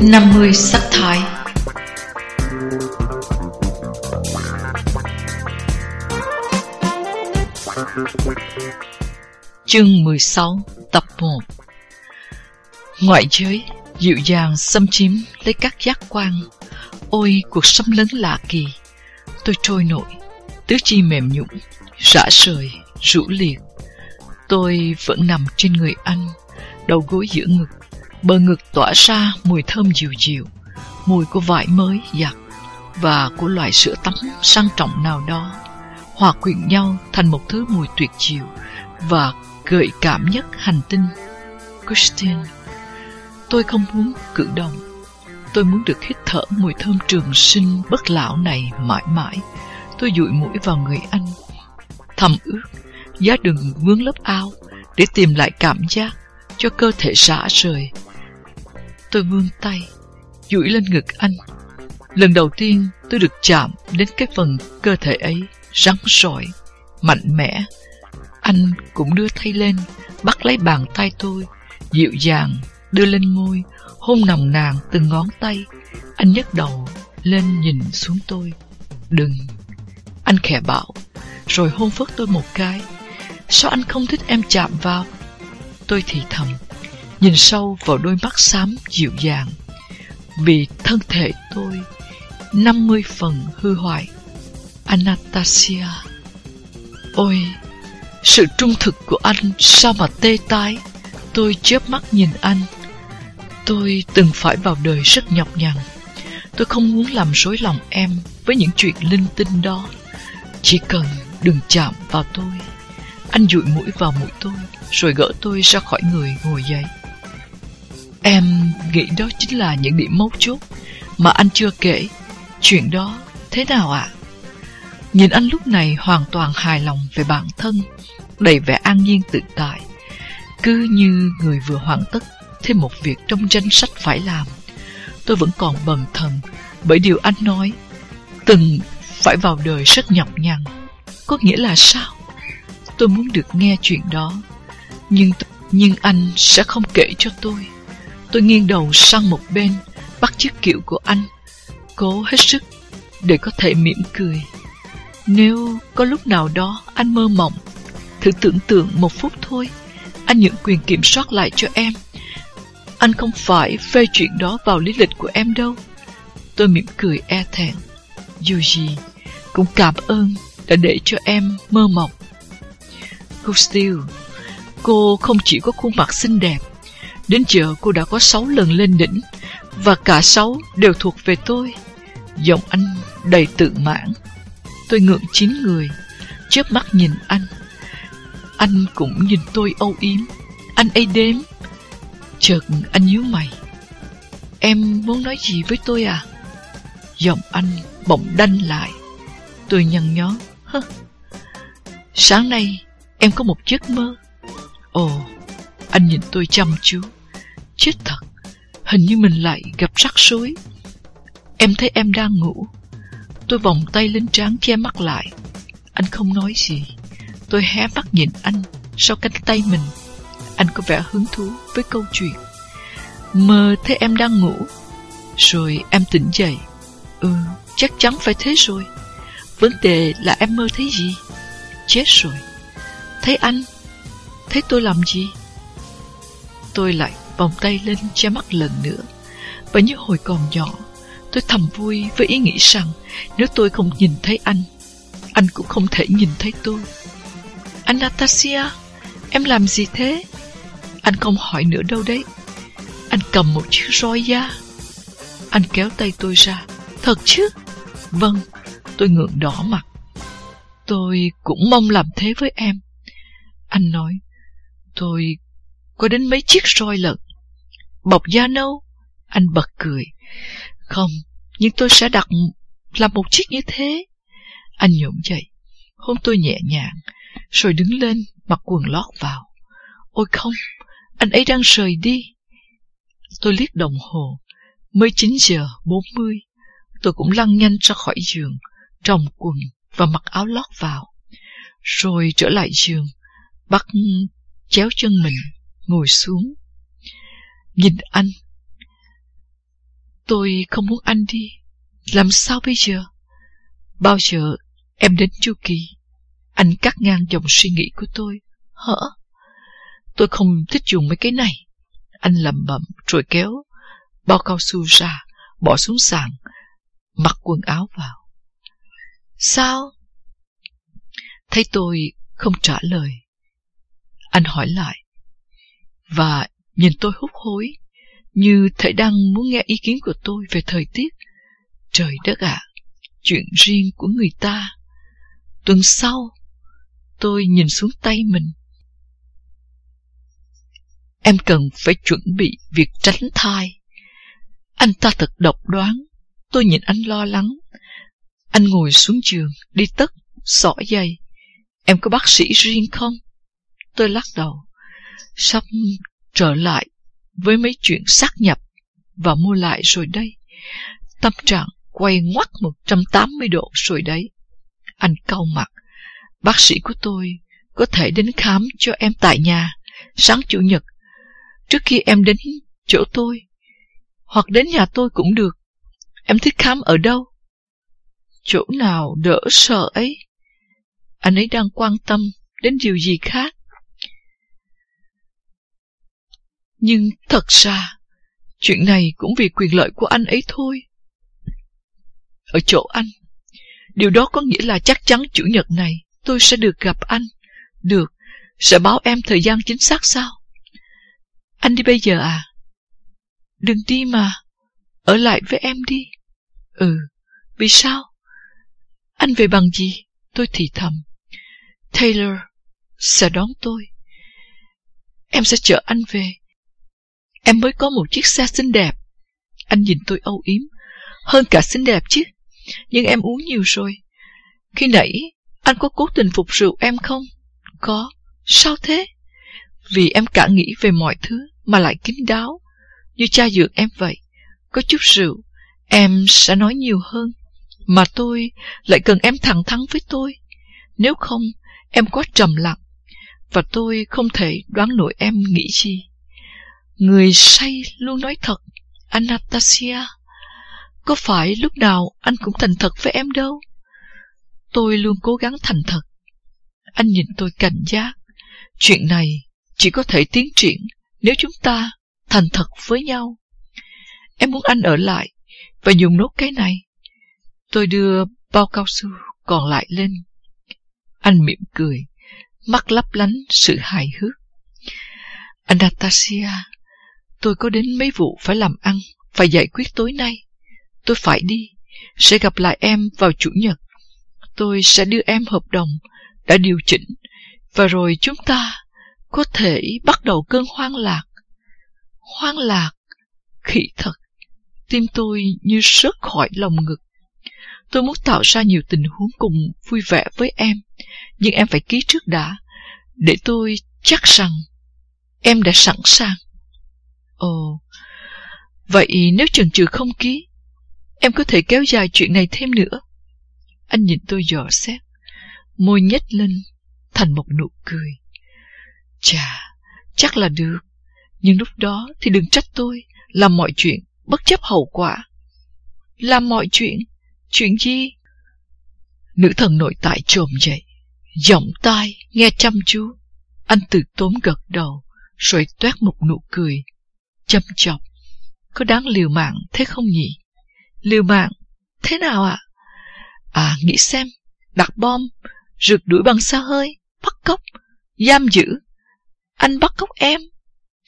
50 sắc thái Chương 16 Tập 1 Ngoại giới dịu dàng xâm chiếm lấy các giác quan. Ôi, cuộc sống lớn lạ kỳ. Tôi trôi nổi, Tứ chi mềm nhũn, Rã rời, Rũ liệt. Tôi vẫn nằm trên người anh, Đầu gối giữa ngực. Bờ ngực tỏa ra mùi thơm dịu dịu, Mùi của vải mới giặt Và của loại sữa tắm sang trọng nào đó, Hòa quyện nhau thành một thứ mùi tuyệt diệu Và gợi cảm nhất hành tinh. Christine Tôi không muốn cử động. Tôi muốn được hít thở mùi thơm trường sinh bất lão này mãi mãi. Tôi dụi mũi vào người anh, Thầm ước Giá đừng vướng lớp áo Để tìm lại cảm giác Cho cơ thể xả rời. Tôi vươn tay, duỗi lên ngực anh. Lần đầu tiên tôi được chạm Đến cái phần cơ thể ấy Rắn rỏi, Mạnh mẽ. Anh cũng đưa tay lên, Bắt lấy bàn tay tôi, Dịu dàng đưa lên môi, Hôn nồng nàn từng ngón tay. Anh nhấc đầu lên nhìn xuống tôi. Đừng. Anh khẽ bảo, Rồi hôn phớt tôi một cái. Sao anh không thích em chạm vào? Tôi thì thầm. Nhìn sâu vào đôi mắt xám dịu dàng. Vì thân thể tôi 50 phần hư hoại. Anastasia, Ôi, Sự trung thực của anh Sao mà tê tái? Tôi chớp mắt nhìn anh. Tôi từng phải vào đời rất nhọc nhằn. Tôi không muốn làm rối lòng em Với những chuyện linh tinh đó. Chỉ cần đừng chạm vào tôi. Anh dụi mũi vào mũi tôi, Rồi gỡ tôi ra khỏi người ngồi dậy. Em nghĩ đó chính là những điểm mấu chốt Mà anh chưa kể Chuyện đó thế nào ạ? Nhìn anh lúc này hoàn toàn hài lòng về bản thân, Đầy vẻ an nhiên tự tại Cứ như người vừa hoàn tất thêm một việc trong danh sách phải làm. Tôi vẫn còn bần thần bởi điều anh nói. Từng phải vào đời rất nhọc nhằn. Có nghĩa là sao? Tôi muốn được nghe chuyện đó. Nhưng nhưng anh sẽ không kể cho tôi. Tôi nghiêng đầu sang một bên, bắt chiếc kiệu của anh. Cố hết sức để có thể mỉm cười. Nếu có lúc nào đó anh mơ mộng, thử tưởng tượng một phút thôi, anh nhận quyền kiểm soát lại cho em. Anh không phải phê chuyện đó vào lý lịch của em đâu. Tôi mỉm cười e thẹn. Dù gì, cũng cảm ơn đã để cho em mơ mộng. Cô Steele, cô không chỉ có khuôn mặt xinh đẹp, đến giờ cô đã có sáu lần lên đỉnh, và cả sáu đều thuộc về tôi. Giọng anh đầy tự mãn. Tôi ngượng chín người, chớp mắt nhìn anh. Anh cũng nhìn tôi âu yếm. Anh ấy đếm Chợt anh nhíu mày Em muốn nói gì với tôi à Giọng anh bỗng đanh lại Tôi nhăn nhó Hơ. Sáng nay em có một giấc mơ Ồ Anh nhìn tôi chăm chú Chết thật. Hình như mình lại gặp rắc rối. Em thấy em đang ngủ. Tôi vòng tay lên trán che mắt lại. Anh không nói gì. Tôi hé mắt nhìn anh Sau cánh tay mình. Anh có vẻ hứng thú với câu chuyện. Mơ thấy em đang ngủ. Rồi em tỉnh dậy. Ừ chắc chắn phải thế rồi. Vấn đề là em mơ thấy gì? Chết rồi. Thấy anh. Thấy tôi làm gì? Tôi lại vòng tay lên che mắt lần nữa. Và như hồi còn nhỏ, Tôi thầm vui với ý nghĩ rằng Nếu tôi không nhìn thấy anh Anh cũng không thể nhìn thấy tôi. Anastasia, Em làm gì thế? Anh không hỏi nữa đâu đấy. Anh cầm một chiếc roi da Anh kéo tay tôi ra. Thật chứ? Vâng Tôi ngượng đỏ mặt. Tôi cũng mong làm thế với em. Anh nói, Tôi có đến mấy chiếc roi lận? Bọc da nâu Anh bật cười Không Nhưng tôi sẽ đặt Làm một chiếc như thế Anh nhổm dậy Hôn tôi nhẹ nhàng Rồi đứng lên mặc quần lót vào Ôi không anh ấy đang rời đi. Tôi liếc đồng hồ, mới 9 giờ 40. Tôi cũng lăn nhanh ra khỏi giường, trồng quần và mặc áo lót vào. Rồi trở lại giường, bắt chéo chân mình, ngồi xuống nhìn anh. Tôi không muốn anh đi. Làm sao bây giờ? Bao giờ em đến chu kỳ? Anh cắt ngang dòng suy nghĩ của tôi. Hả? Tôi không thích dùng mấy cái này. Anh lầm bẩm rồi kéo bao cao su ra, bỏ xuống sàn, mặc quần áo vào. Sao? Thấy tôi không trả lời. Anh hỏi lại. Và nhìn tôi hút hối, như thể đang muốn nghe ý kiến của tôi về thời tiết. Trời đất ạ, chuyện riêng của người ta. Tuần sau, tôi nhìn xuống tay mình. Em cần phải chuẩn bị việc tránh thai. Anh ta thật độc đoán. Tôi nhìn anh lo lắng. Anh ngồi xuống giường, đi tất, xỏ dây. Em có bác sĩ riêng không? Tôi lắc đầu. Sắp trở lại với mấy chuyện xác nhập và mua lại rồi đây. Tâm trạng quay ngoắt 180 độ rồi đấy. Anh cau mặt. Bác sĩ của tôi có thể đến khám cho em tại nhà sáng chủ nhật trước khi em đến chỗ tôi hoặc đến nhà tôi cũng được. Em thích khám ở đâu? Chỗ nào đỡ sợ ấy? Anh ấy đang quan tâm đến điều gì khác. Nhưng thật ra, chuyện này cũng vì quyền lợi của anh ấy thôi. Ở chỗ anh, điều đó có nghĩa là chắc chắn chủ nhật này tôi sẽ được gặp anh. Được, sẽ báo em thời gian chính xác sao? Anh đi bây giờ à? Đừng đi mà, ở lại với em đi. Ừ, vì sao? Anh về bằng gì? Tôi thì thầm. Taylor sẽ đón tôi. Em sẽ chở anh về. Em mới có một chiếc xe xinh đẹp. Anh nhìn tôi âu yếm. Hơn cả xinh đẹp chứ. Nhưng em uống nhiều rồi. Khi nãy, anh có cố tình phục rượu em không? Có. Sao thế? Vì em cả nghĩ về mọi thứ mà lại kín đáo. Như cha dượng em vậy. Có chút rượu, em sẽ nói nhiều hơn. Mà tôi lại cần em thẳng thắn với tôi. Nếu không, em quá trầm lặng. Và tôi không thể đoán nổi em nghĩ gì. Người say luôn nói thật, Anastasia. Có phải lúc nào anh cũng thành thật với em đâu? Tôi luôn cố gắng thành thật. Anh nhìn tôi cảnh giác. Chuyện này chỉ có thể tiến triển nếu chúng ta thành thật với nhau. Em muốn anh ở lại và dùng nốt cái này. Tôi đưa bao cao su còn lại lên. Anh mỉm cười, mắt lấp lánh sự hài hước. Anastasia, tôi có đến mấy vụ phải làm ăn, phải giải quyết tối nay. Tôi phải đi, sẽ gặp lại em vào Chủ nhật. Tôi sẽ đưa em hợp đồng đã điều chỉnh, và rồi chúng ta có thể bắt đầu cơn hoang lạc. Hoang lạc, khỉ thật, tim tôi như rớt khỏi lòng ngực. Tôi muốn tạo ra nhiều tình huống cùng vui vẻ với em, nhưng em phải ký trước đã, để tôi chắc rằng em đã sẵn sàng. Ồ, vậy nếu chần chừ không ký, em có thể kéo dài chuyện này thêm nữa. Anh nhìn tôi dò xét, môi nhếch lên thành một nụ cười. Chà, chắc là được, nhưng lúc đó thì đừng trách tôi làm mọi chuyện bất chấp hậu quả. Làm mọi chuyện? Chuyện gì? Nữ thần nội tại trồm dậy, giọng tai, nghe chăm chú. Anh từ tốn gật đầu, rồi toát một nụ cười, châm chọc. Có đáng liều mạng thế không nhỉ? Liều mạng? Thế nào ạ? À? à, nghĩ xem, đặt bom, rượt đuổi bằng xa hơi, bắt cóc, giam giữ. Anh bắt cóc em.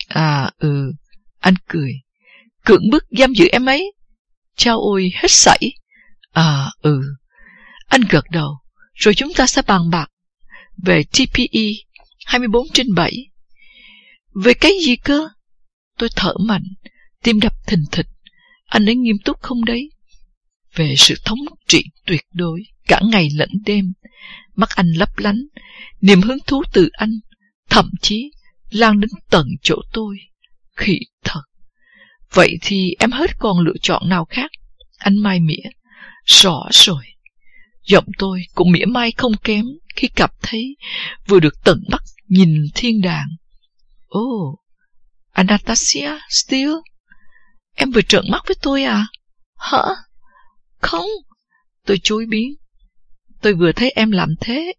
À, ừ, anh cười cưỡng bức giam giữ em ấy. Chao ôi hết sảy. À, ừ. Anh gật đầu, rồi chúng ta sẽ bàn bạc về TPE 24 trên 7. Về cái gì cơ? Tôi thở mạnh, tim đập thình thịch. Anh ấy nghiêm túc không đấy? Về sự thống trị tuyệt đối, cả ngày lẫn đêm. Mắt anh lấp lánh, niềm hứng thú từ anh, thậm chí lan đến tận chỗ tôi. Khỉ thật. Vậy thì em hết còn lựa chọn nào khác? Anh mai mỉa. Rõ rồi. Giọng tôi cũng mỉa mai không kém khi cặp thấy vừa được tận mắt nhìn thiên đàng. Ồ, Anastasia Steele, em vừa trợn mắt với tôi à? Hả? Không, tôi chối biến. Tôi vừa thấy em làm thế.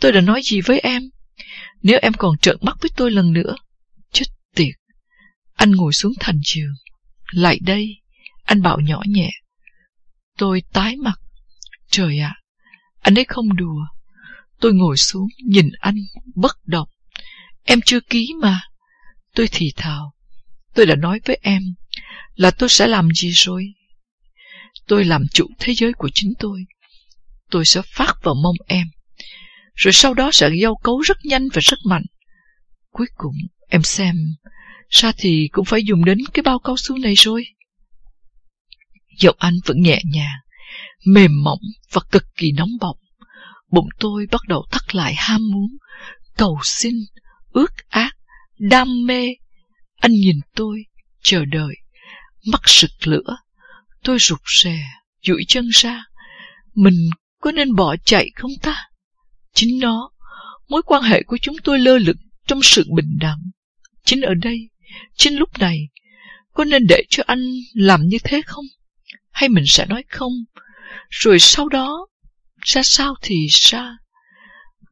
Tôi đã nói gì với em? Nếu em còn trợn mắt với tôi lần nữa, chết tiệt. Anh ngồi xuống thành giường. Lại đây, anh bảo nhỏ nhẹ. Tôi tái mặt. Trời ạ, anh ấy không đùa. Tôi ngồi xuống, nhìn anh, bất động. Em chưa ký mà. Tôi thì thào. Tôi đã nói với em là tôi sẽ làm gì rồi. Tôi làm chủ thế giới của chính tôi. Tôi sẽ phát vào mông em. Rồi sau đó sẽ giao cấu rất nhanh và rất mạnh. Cuối cùng, em xem, sa thì cũng phải dùng đến cái bao cao su này rồi. Giọng anh vẫn nhẹ nhàng, mềm mỏng và cực kỳ nóng bỏng. Bụng tôi bắt đầu thắt lại ham muốn, cầu xin, ước ác, đam mê. Anh nhìn tôi, chờ đợi, mắt sực lửa. Tôi rụt rè, duỗi chân ra. Mình có nên bỏ chạy không ta? Chính nó, mối quan hệ của chúng tôi lơ lửng trong sự bình đẳng. Chính ở đây, chính lúc này, có nên để cho anh làm như thế không? Hay mình sẽ nói không? Rồi sau đó, ra sao thì ra.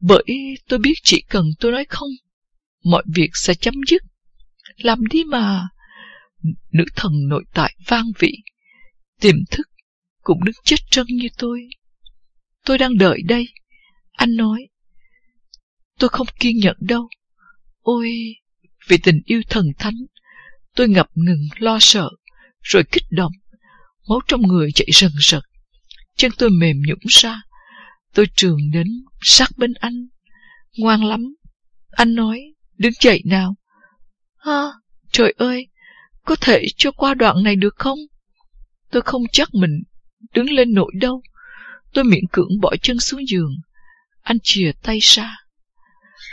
Bởi tôi biết chỉ cần tôi nói không, mọi việc sẽ chấm dứt. Làm đi mà. Nữ thần nội tại vang vị, tiềm thức, cũng đứng chết trân như tôi. Tôi đang đợi đây. Anh nói. Tôi không kiên nhẫn đâu. Ôi, vì tình yêu thần thánh, tôi ngập ngừng lo sợ, rồi kích động. Máu trong người chạy rần rật. Chân tôi mềm nhũng ra. Tôi trường đến sát bên anh. Ngoan lắm. Anh nói, đứng dậy nào. Ha, trời ơi, có thể cho qua đoạn này được không? Tôi không chắc mình đứng lên nổi đâu. Tôi miễn cưỡng bỏ chân xuống giường. Anh chìa tay ra.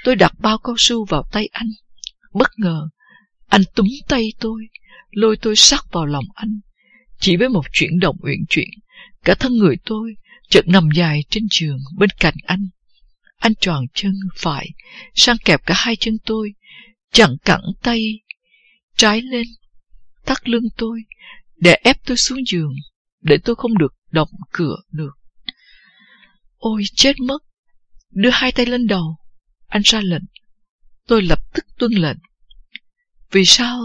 Tôi đặt bao cao su vào tay anh. Bất ngờ, anh túm tay tôi, lôi tôi sát vào lòng anh. Chỉ với một chuyển động uyển chuyển, cả thân người tôi chợt nằm dài trên giường bên cạnh anh. Anh tròn chân phải, sang kẹp cả hai chân tôi, chẳng cẳng tay, trái lên, thắt lưng tôi, để ép tôi xuống giường, để tôi không được động cửa được. Ôi chết mất! Đưa hai tay lên đầu. Anh ra lệnh. Tôi lập tức tuân lệnh. Vì sao?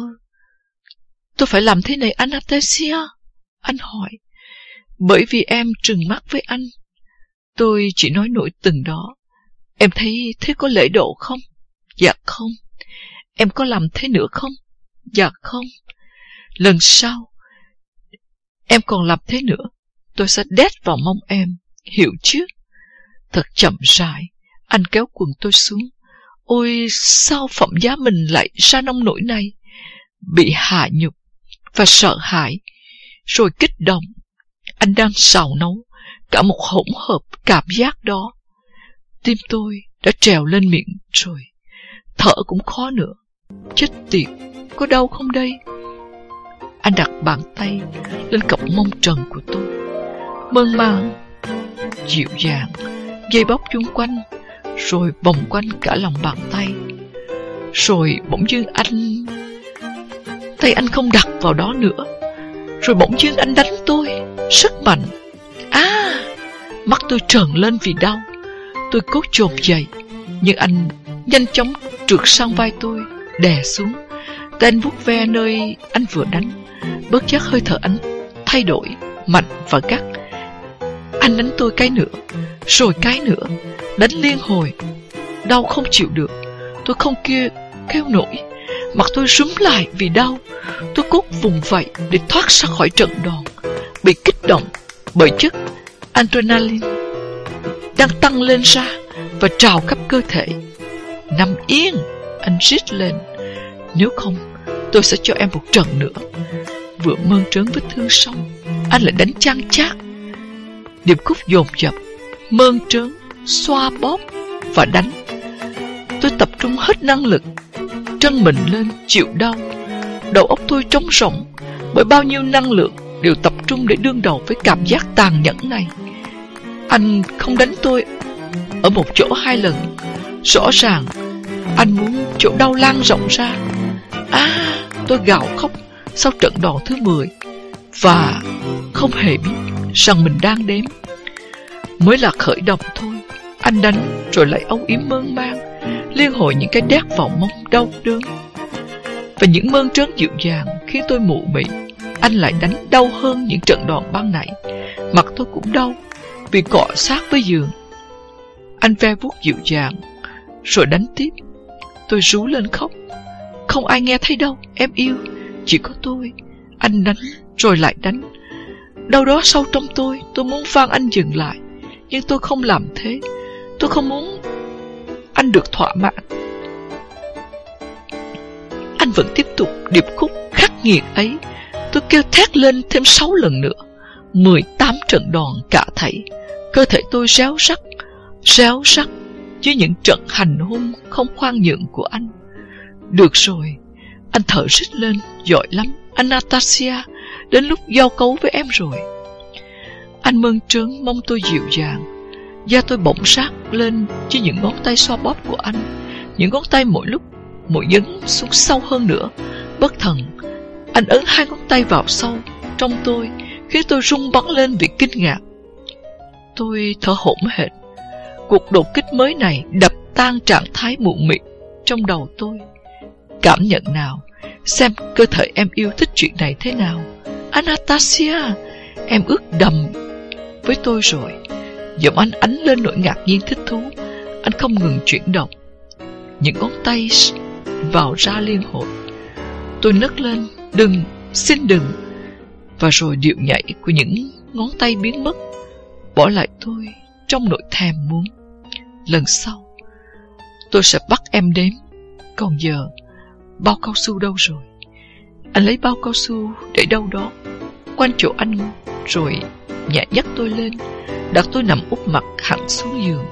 Tôi phải làm thế này Anastasia? Anh hỏi. Bởi vì em trừng mắt với anh. Tôi chỉ nói nổi từng đó. Em thấy thế có lễ độ không? Dạ không. Em có làm thế nữa không? Dạ không. Lần sau, em còn làm thế nữa, tôi sẽ đét vào mông em. Hiểu chứ? Thật chậm rãi, anh kéo quần tôi xuống. Ôi, sao phẩm giá mình lại ra nông nỗi này? Bị hạ nhục và sợ hãi, rồi kích động. Anh đang xào nấu cả một hỗn hợp cảm giác đó. Tim tôi đã trèo lên miệng rồi. Thở cũng khó nữa. Chết tiệt, có đau không đây? Anh đặt bàn tay lên cặp mông trần của tôi. Mơn man, dịu dàng, dây bóc chung quanh, rồi vòng quanh cả lòng bàn tay. Rồi bỗng dưng anh... Tay anh không đặt vào đó nữa. Rồi bỗng dưng anh đánh tôi, rất mạnh. À, mắt tôi trợn lên vì đau. Tôi cố chồm dậy, nhưng anh nhanh chóng trượt sang vai tôi, đè xuống. Tay anh vuốt ve nơi anh vừa đánh. Bất giác hơi thở anh thay đổi, mạnh và gắt. Anh đánh tôi cái nữa, rồi cái nữa, đánh liên hồi. Đau không chịu được, tôi không kia kêu nổi. Mặt tôi rúm lại vì đau. Tôi cốt vùng vậy để thoát ra khỏi trận đòn, bị kích động bởi chất adrenaline đang tăng lên ra và trào khắp cơ thể. Nằm yên, anh rít lên. Nếu không, tôi sẽ cho em một trận nữa. Vừa mơn trớn vết thương xong, anh lại đánh chăn chát. Điệp khúc dồn dập, mơn trớn, xoa bóp và đánh. Tôi tập trung hết năng lực, chân mình lên chịu đau. Đầu óc tôi trống rỗng bởi bao nhiêu năng lượng đều tập trung để đương đầu với cảm giác tàn nhẫn này. Anh không đánh tôi ở một chỗ hai lần. Rõ ràng, anh muốn chỗ đau lan rộng ra. À, tôi gào khóc sau trận đòn thứ 10 và không hề biết rằng mình đang đếm. Mới là khởi động thôi, anh đánh rồi lại âu yếm mơn man, liên hồi những cái đét vào mông đau đớn. Và những mơn trớn dịu dàng khiến tôi mụ mị, anh lại đánh đau hơn những trận đòn ban nãy. Mặt tôi cũng đau vì cọ sát với giường. Anh ve vuốt dịu dàng, rồi đánh tiếp. Tôi rú lên khóc. Không ai nghe thấy đâu, em yêu, chỉ có tôi. Anh đánh, rồi lại đánh. Đâu đó sâu trong tôi, tôi muốn van anh dừng lại. Nhưng tôi không làm thế. Tôi không muốn anh được thỏa mãn. Anh vẫn tiếp tục điệp khúc khắc nghiệt ấy. Tôi kêu thét lên thêm sáu lần nữa. 18 trận đòn cả thảy. Cơ thể tôi réo rắt, réo rắt với những trận hành hung không khoan nhượng của anh. Được rồi, anh thở rít lên, giỏi lắm, Anastasia, đến lúc giao cấu với em rồi. Anh mơn trớn mong tôi dịu dàng, da tôi bỗng sát lên với những ngón tay xoa bóp của anh. Những ngón tay mỗi lúc, mỗi dấn xuống sâu hơn nữa. Bất thần, anh ấn hai ngón tay vào sâu trong tôi, khiến tôi rung bắn lên vì kinh ngạc. Tôi thở hổn hển. Cuộc đột kích mới này đập tan trạng thái mụ mị trong đầu tôi. Cảm nhận nào, xem cơ thể em yêu thích chuyện này thế nào. Anastasia, em ước đầm với tôi rồi. Giọng anh ánh lên nỗi ngạc nhiên thích thú. Anh không ngừng chuyển động. Những ngón tay vào ra liên hồi. Tôi nấc lên, đừng, xin đừng. Và rồi điệu nhảy của những ngón tay biến mất, bỏ lại tôi trong nỗi thèm muốn. Lần sau, tôi sẽ bắt em đếm. Còn giờ, bao cao su đâu rồi? Anh lấy bao cao su để đâu đó, quanh chỗ anh rồi nhẹ nhắc tôi lên, đặt tôi nằm úp mặt hẳn xuống giường.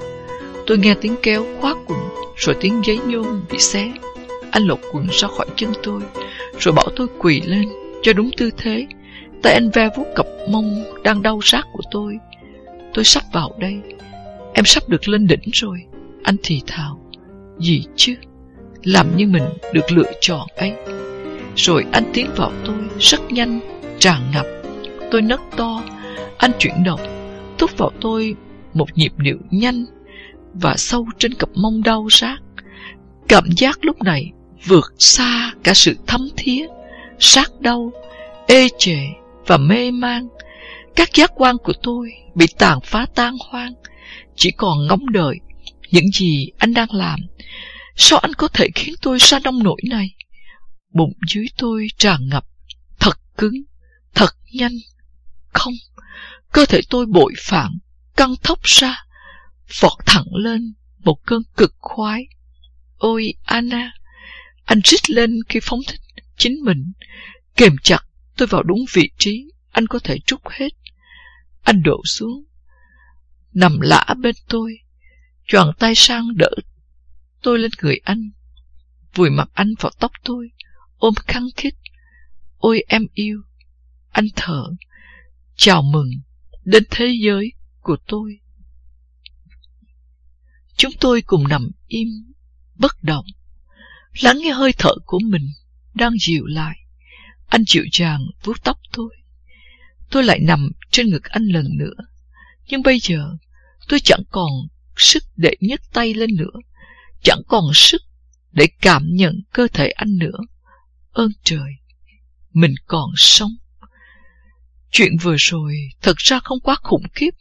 Tôi nghe tiếng kéo khóa quần, rồi tiếng giấy nhôm bị xé. Anh lột quần ra khỏi chân tôi, rồi bảo tôi quỳ lên cho đúng tư thế. Tay anh ve vuốt cặp mông đang đau rát của tôi. Tôi sắp vào đây. Em sắp được lên đỉnh rồi. Anh thì thào. Gì chứ? Làm như mình được lựa chọn ấy. Rồi anh tiến vào tôi rất nhanh, tràn ngập. Tôi nấc to, anh chuyển động, thúc vào tôi một nhịp điệu nhanh và sâu trên cặp mông đau rát. Cảm giác lúc này vượt xa cả sự thấm thía, sát đau, ê chề và mê mang các giác quan của tôi bị tàn phá tan hoang, chỉ còn ngóng đợi những gì anh đang làm. Sao anh có thể khiến tôi ra nông nổi này? Bụng dưới tôi tràn ngập, thật cứng, thật nhanh. Không, cơ thể tôi bội phản, căng thốc ra, vọt thẳng lên một cơn cực khoái. Ôi Anna, anh rít lên khi phóng thích chính mình, kềm chặt tôi vào đúng vị trí, anh có thể trút hết. Anh đổ xuống, nằm lã bên tôi, choàng tay sang đỡ tôi lên người anh, vùi mặt anh vào tóc tôi, ôm khăng khít. Ôi em yêu, anh thở, chào mừng đến thế giới của tôi. Chúng tôi cùng nằm im, bất động, lắng nghe hơi thở của mình đang dịu lại. Anh chịu chàng vuốt tóc tôi. Tôi lại nằm trên ngực anh lần nữa. Nhưng bây giờ, tôi chẳng còn sức để nhấc tay lên nữa. Chẳng còn sức để cảm nhận cơ thể anh nữa. Ơn trời, mình còn sống. Chuyện vừa rồi thật ra không quá khủng khiếp.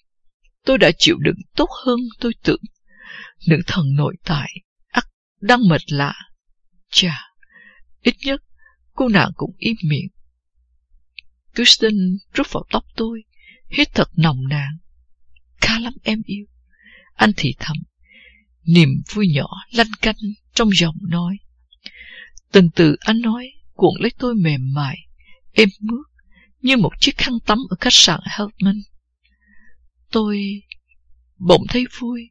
Tôi đã chịu đựng tốt hơn tôi tưởng. Nữ thần nội tại, ắt đang mệt lạ. Chà, ít nhất cô nàng cũng im miệng. Kirsten rút vào tóc tôi, hít thật nồng nàn. Khá lắm em yêu. Anh thì thầm, niềm vui nhỏ lanh canh trong giọng nói. Từng từ anh nói cuộn lấy tôi mềm mại, êm mướt, như một chiếc khăn tắm ở khách sạn Helpman. Tôi bỗng thấy vui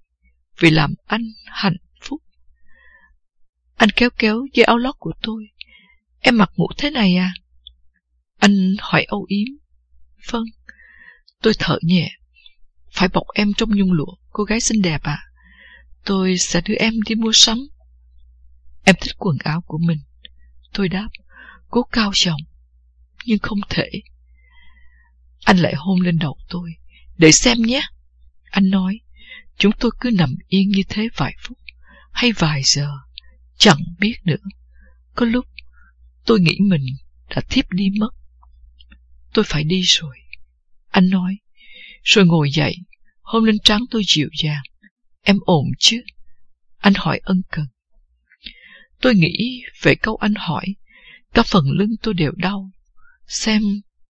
vì làm anh hạnh phúc. Anh kéo kéo dây áo lót của tôi. Em mặc ngủ thế này à? Anh hỏi âu yếm. Vâng. Tôi thở nhẹ. Phải bọc em trong nhung lụa, cô gái xinh đẹp à? Tôi sẽ đưa em đi mua sắm. Em thích quần áo của mình. Tôi đáp. cố cao giọng, nhưng không thể. Anh lại hôn lên đầu tôi, để xem nhé. Anh nói, chúng tôi cứ nằm yên như thế vài phút, hay vài giờ, chẳng biết nữa. Có lúc, tôi nghĩ mình đã thiếp đi mất. Tôi phải đi rồi. Anh nói, rồi ngồi dậy, hôn lên trán tôi dịu dàng. Em ổn chứ? Anh hỏi ân cần. Tôi nghĩ về câu anh hỏi, cả phần lưng tôi đều đau. Xem,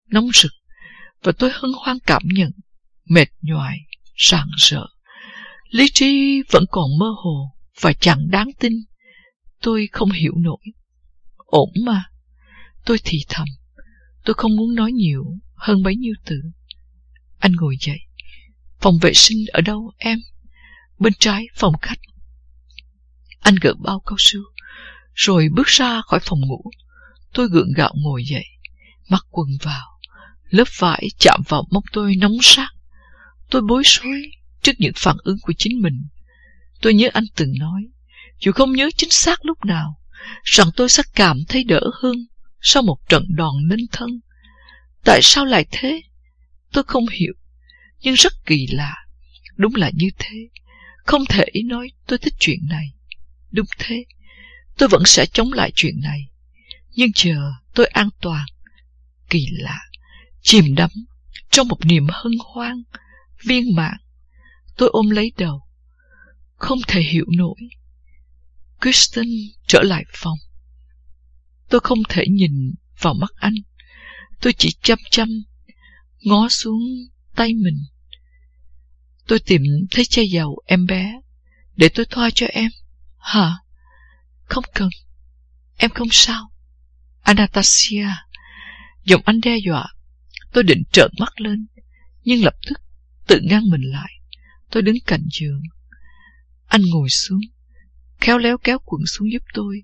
nóng rực, và tôi hân hoan cảm nhận, mệt nhoài, rạng rỡ. Lý trí vẫn còn mơ hồ và chẳng đáng tin. Tôi không hiểu nổi. Ổn mà. Tôi thì thầm. Tôi không muốn nói nhiều hơn bấy nhiêu từ. Anh ngồi dậy. Phòng vệ sinh ở đâu em? Bên trái phòng khách. Anh gỡ bao cao su, rồi bước ra khỏi phòng ngủ. Tôi gượng gạo ngồi dậy, mặc quần vào. Lớp vải chạm vào mông tôi nóng sát. Tôi bối rối trước những phản ứng của chính mình. Tôi nhớ anh từng nói, dù không nhớ chính xác lúc nào, rằng tôi sẽ cảm thấy đỡ hơn sau một trận đòn ninh thân. Tại sao lại thế? Tôi không hiểu, nhưng rất kỳ lạ. Đúng là như thế. Không thể nói tôi thích chuyện này. Đúng thế, tôi vẫn sẽ chống lại chuyện này. Nhưng chờ tôi an toàn. Kỳ lạ, chìm đắm trong một niềm hân hoan, viên mãn. Tôi ôm lấy đầu. Không thể hiểu nổi. Kristen trở lại phòng. Tôi không thể nhìn vào mắt anh. Tôi chỉ chăm chăm, ngó xuống tay mình. Tôi tìm thấy chai dầu em bé, để tôi thoa cho em. Hả? Không cần. Em không sao. Anastasia. Giọng anh đe dọa. Tôi định trợn mắt lên, nhưng lập tức tự ngăn mình lại. Tôi đứng cạnh giường. Anh ngồi xuống, khéo léo kéo quần xuống giúp tôi,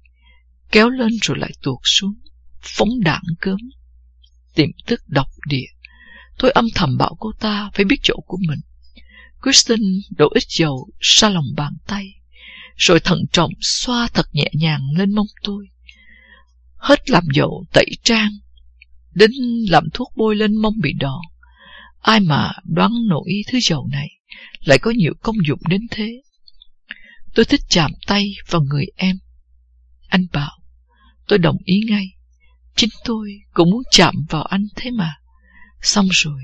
kéo lên rồi lại tuột xuống, phóng đạn cớm. Tiềm thức độc địa. Tôi âm thầm bảo cô ta phải biết chỗ của mình. Kristen đổ ít dầu ra lòng bàn tay, rồi thận trọng xoa thật nhẹ nhàng lên mông tôi. Hết làm dầu tẩy trang, đến làm thuốc bôi lên mông bị đỏ. Ai mà đoán nổi thứ dầu này lại có nhiều công dụng đến thế. Tôi thích chạm tay vào người em. Anh bảo, tôi đồng ý ngay. Chính tôi cũng muốn chạm vào anh thế mà. Xong rồi.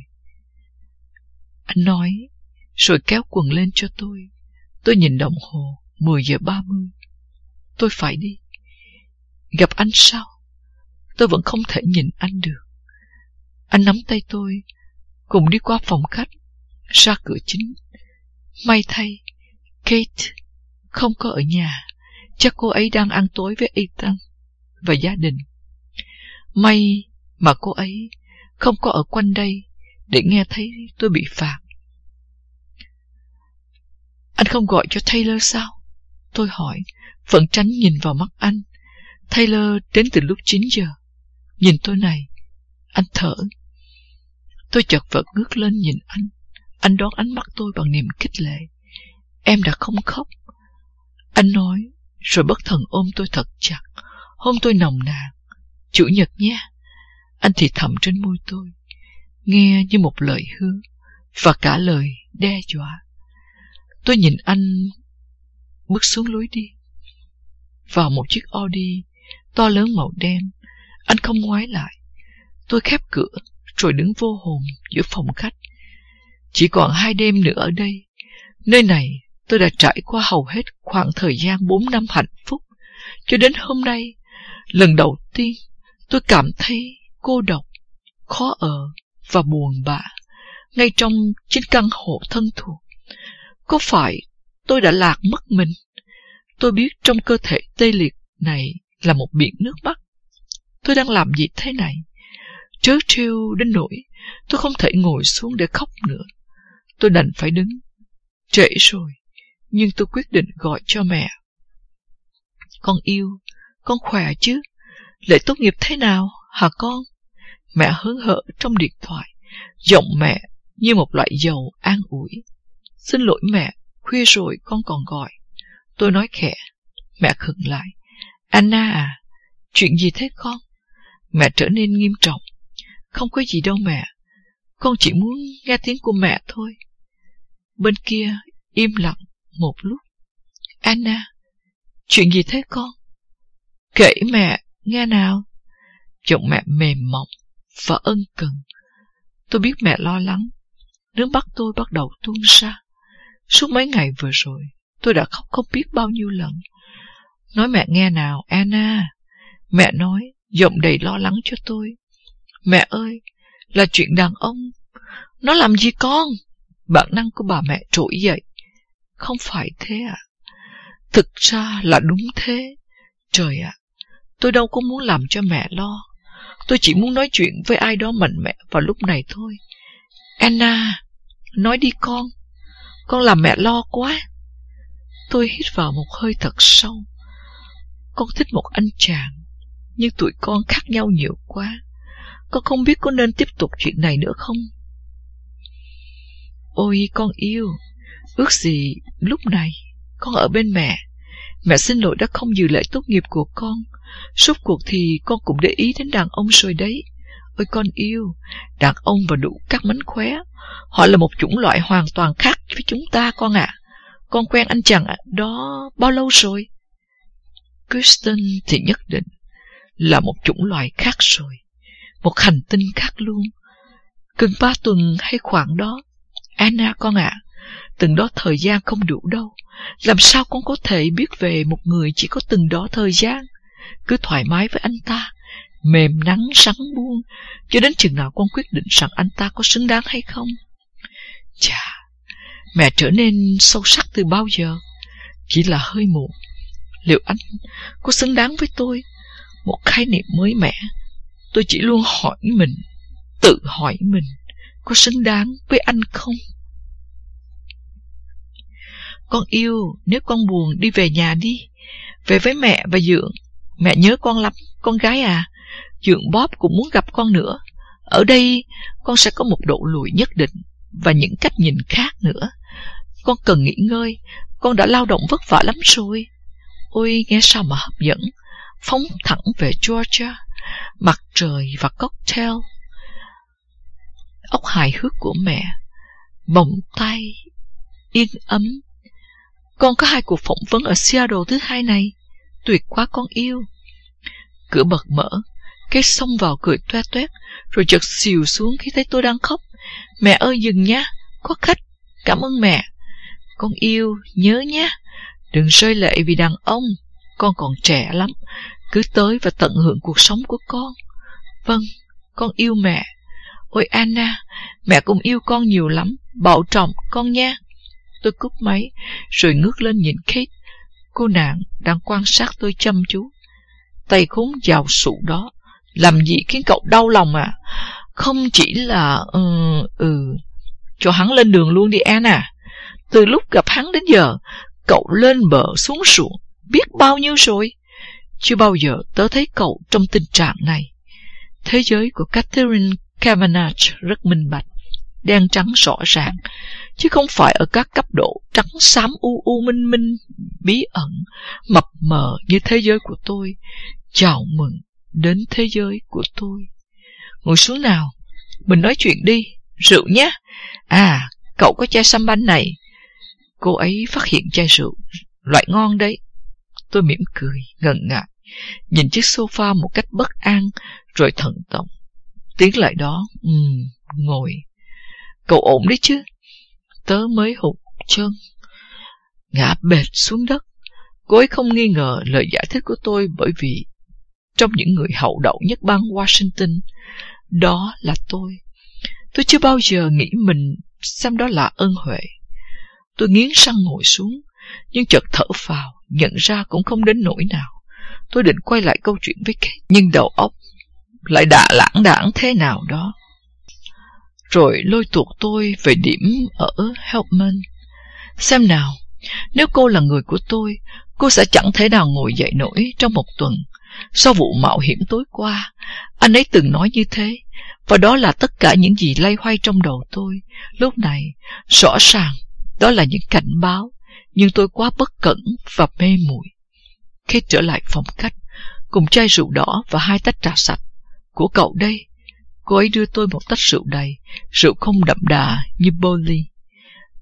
Anh nói, rồi kéo quần lên cho tôi. Tôi nhìn đồng hồ, 10 giờ 30. Tôi phải đi. Gặp anh sao? Tôi vẫn không thể nhìn anh được. Anh nắm tay tôi, cùng đi qua phòng khách, ra cửa chính. May thay, Kate không có ở nhà. Chắc cô ấy đang ăn tối với Ethan và gia đình. May mà cô ấy không có ở quanh đây để nghe thấy tôi bị phạt. Anh không gọi cho Taylor sao? Tôi hỏi, vẫn tránh nhìn vào mắt anh. Taylor đến từ lúc 9 giờ. Nhìn tôi này, anh thở. Tôi chợt vật ngước lên nhìn anh. Anh đón ánh mắt tôi bằng niềm kích lệ. Em đã không khóc. Anh nói, rồi bất thần ôm tôi thật chặt, hôn tôi nồng nàn. Chủ nhật nhé. Anh thì thầm trên môi tôi, nghe như một lời hứa, và cả lời đe dọa. Tôi nhìn anh bước xuống lối đi. Vào một chiếc Audi to lớn màu đen, anh không ngoái lại. Tôi khép cửa, rồi đứng vô hồn giữa phòng khách. Chỉ còn hai đêm nữa ở đây. Nơi này tôi đã trải qua hầu hết khoảng thời gian bốn năm hạnh phúc. Cho đến hôm nay, lần đầu tiên tôi cảm thấy cô độc, khó ở và buồn bã, ngay trong chính căn hộ thân thuộc. Có phải tôi đã lạc mất mình? Tôi biết trong cơ thể tê liệt này là một biển nước mắt. Tôi đang làm gì thế này? Trớ trêu đến nỗi tôi không thể ngồi xuống để khóc nữa. Tôi đành phải đứng. Trễ rồi, nhưng tôi quyết định gọi cho mẹ. Con yêu, con khỏe chứ? Lễ tốt nghiệp thế nào, hả con? Mẹ hớn hở trong điện thoại, giọng mẹ như một loại dầu an ủi. Xin lỗi mẹ, khuya rồi con còn gọi. Tôi nói khẽ, mẹ khựng lại. Anna à, chuyện gì thế con? Mẹ trở nên nghiêm trọng. Không có gì đâu mẹ. Con chỉ muốn nghe tiếng của mẹ thôi. Bên kia, im lặng một lúc. Anna, chuyện gì thế con? Kể mẹ, nghe nào. Giọng mẹ mềm mỏng và ân cần. Tôi biết mẹ lo lắng. Nước mắt tôi bắt đầu tuôn ra. Suốt mấy ngày vừa rồi, tôi đã khóc không biết bao nhiêu lần. Nói mẹ nghe nào, Anna. Mẹ nói, giọng đầy lo lắng cho tôi. Mẹ ơi, là chuyện đàn ông. Nó làm gì con? Bản năng của bà mẹ trỗi dậy. Không phải thế à? Thực ra là đúng thế. Trời ạ, tôi đâu có muốn làm cho mẹ lo. Tôi chỉ muốn nói chuyện với ai đó mạnh mẽ vào lúc này thôi. Anna, nói đi con. Con làm mẹ lo quá. Tôi hít vào một hơi thật sâu. Con thích một anh chàng, nhưng tụi con khác nhau nhiều quá. Con không biết có nên tiếp tục chuyện này nữa không? Ôi con yêu, ước gì lúc này con ở bên mẹ. Mẹ xin lỗi đã không dự lễ tốt nghiệp của con. Suốt cuộc thì con cũng để ý đến đàn ông rồi đấy. Ôi con yêu, đàn ông và đủ các mánh khóe. Họ là một chủng loại hoàn toàn khác với chúng ta con ạ. À. Con quen anh chàng đó bao lâu rồi? Kristen thì nhất định là một chủng loại khác rồi. Một hành tinh khác luôn. Cần ba tuần hay khoảng đó. Anna con ạ, à, từng đó thời gian không đủ đâu. Làm sao con có thể biết về một người chỉ có từng đó thời gian? Cứ thoải mái với anh ta, mềm nắng sắn buông, cho đến chừng nào con quyết định rằng anh ta có xứng đáng hay không. Chà, mẹ trở nên sâu sắc từ bao giờ? Chỉ là hơi muộn. Liệu anh có xứng đáng với tôi? Một khái niệm mới mẻ. Tôi chỉ luôn hỏi mình, tự hỏi mình, có xứng đáng với anh không? Con yêu, nếu con buồn đi về nhà đi. Về với mẹ và dưỡng. Mẹ nhớ con lắm, con gái à. Dượng Bob cũng muốn gặp con nữa. Ở đây, con sẽ có một độ lùi nhất định và những cách nhìn khác nữa. Con cần nghỉ ngơi, con đã lao động vất vả lắm rồi. Ôi, nghe sao mà hấp dẫn. Phóng thẳng về Georgia, mặt trời và cocktail. Ốc hài hước của mẹ, vòng tay, yên ấm con có hai cuộc phỏng vấn ở Seattle thứ hai này. Tuyệt quá con yêu. Cửa bật mở, cái xông vào cười toe toét, rồi chợt xìu xuống khi thấy tôi đang khóc. Mẹ ơi dừng nhá, có khách, cảm ơn mẹ. Con yêu, nhớ nhé, đừng rơi lệ vì đàn ông, con còn trẻ lắm, cứ tới và tận hưởng cuộc sống của con. Vâng, con yêu mẹ. Ôi Anna, mẹ cũng yêu con nhiều lắm, bảo trọng con nha. Tôi cúp máy, rồi ngước lên nhìn Kate. Cô nàng đang quan sát tôi chăm chú. Tay khốn giàu sụ đó, làm gì khiến cậu đau lòng à? Không chỉ là... Ừ, ừ... Cho hắn lên đường luôn đi Anna. Từ lúc gặp hắn đến giờ, cậu lên bờ xuống ruộng, biết bao nhiêu rồi. Chưa bao giờ tớ thấy cậu trong tình trạng này. Thế giới của Catherine Kavanagh rất minh bạch, đen trắng rõ ràng chứ không phải ở các cấp độ trắng xám u u minh minh, bí ẩn, mập mờ như thế giới của tôi. Chào mừng đến thế giới của tôi. Ngồi xuống nào, mình nói chuyện đi, rượu nhé. À, cậu có chai xăm banh này. Cô ấy phát hiện chai rượu, loại ngon đấy. Tôi mỉm cười, ngần ngại, nhìn chiếc sofa một cách bất an, rồi thận trọng. Tiến lại đó, um, ngồi. Cậu ổn đấy chứ? tớ mới hụt chân. Ngã bệt xuống đất. Cô ấy không nghi ngờ lời giải thích của tôi bởi vì trong những người hậu đậu nhất bang Washington, đó là tôi. Tôi chưa bao giờ nghĩ mình xem đó là ân huệ. Tôi nghiến răng ngồi xuống, nhưng chợt thở vào, nhận ra cũng không đến nỗi nào. Tôi định quay lại câu chuyện với Kate, nhưng đầu óc lại đã lãng đảng thế nào đó rồi lôi tuột tôi về điểm ở Helpman. Xem nào, nếu cô là người của tôi, cô sẽ chẳng thể nào ngồi dậy nổi trong một tuần. Sau vụ mạo hiểm tối qua, anh ấy từng nói như thế, và đó là tất cả những gì lay hoay trong đầu tôi. Lúc này, rõ ràng, đó là những cảnh báo, nhưng tôi quá bất cẩn và mê muội. Khi trở lại phòng khách, cùng chai rượu đỏ và hai tách trà sạch, của cậu đây. Cô ấy đưa tôi một tách rượu đầy, rượu không đậm đà như Bolly.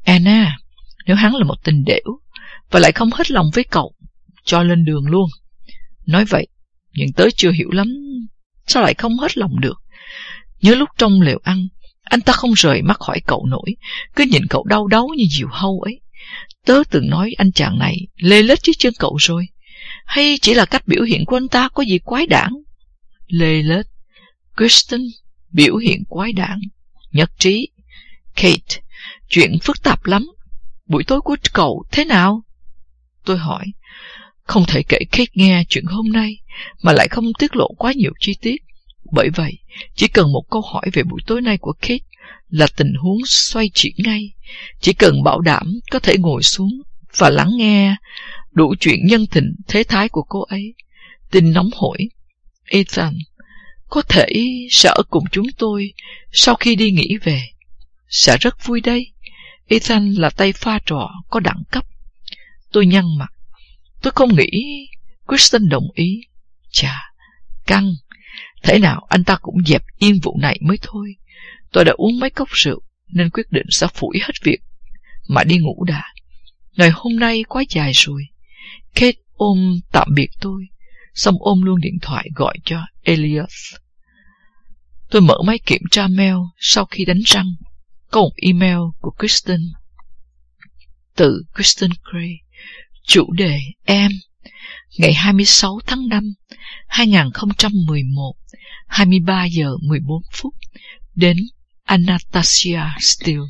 Anna, nếu hắn là một tình đểu, và lại không hết lòng với cậu, cho lên đường luôn. Nói vậy, nhưng tớ chưa hiểu lắm, sao lại không hết lòng được. Nhớ lúc trong lều ăn, anh ta không rời mắt khỏi cậu nổi, cứ nhìn cậu đau đớn như diều hâu ấy. Tớ từng nói anh chàng này lê lết dưới chân cậu rồi. Hay chỉ là cách biểu hiện của anh ta có gì quái đản? Lê lết. Kristen, biểu hiện quái đản. Nhất trí. Kate, chuyện phức tạp lắm. Buổi tối của cậu thế nào? Tôi hỏi. Không thể kể Kate nghe chuyện hôm nay, mà lại không tiết lộ quá nhiều chi tiết. Bởi vậy, chỉ cần một câu hỏi về buổi tối nay của Kate là tình huống xoay chuyển ngay. Chỉ cần bảo đảm có thể ngồi xuống và lắng nghe đủ chuyện nhân tình thế thái của cô ấy. Tin nóng hổi. Ethan, có thể sẽ ở cùng chúng tôi sau khi đi nghỉ về. Sẽ rất vui đây. Ethan là tay pha trò có đẳng cấp. Tôi nhăn mặt. Tôi không nghĩ Kristen đồng ý. Chà, căng. Thế nào anh ta cũng dẹp yên vụ này mới thôi. Tôi đã uống mấy cốc rượu nên quyết định sẽ phủi hết việc mà đi ngủ đã. Ngày hôm nay quá dài rồi. Kate ôm tạm biệt tôi, xong ôm luôn điện thoại gọi cho Elias. Tôi mở máy kiểm tra mail sau khi đánh răng. Có một email của Kristen. Từ Kristen Gray. Chủ đề em. Ngày 26 tháng 5, 2011, 23 giờ 14 phút, đến Anastasia Steele.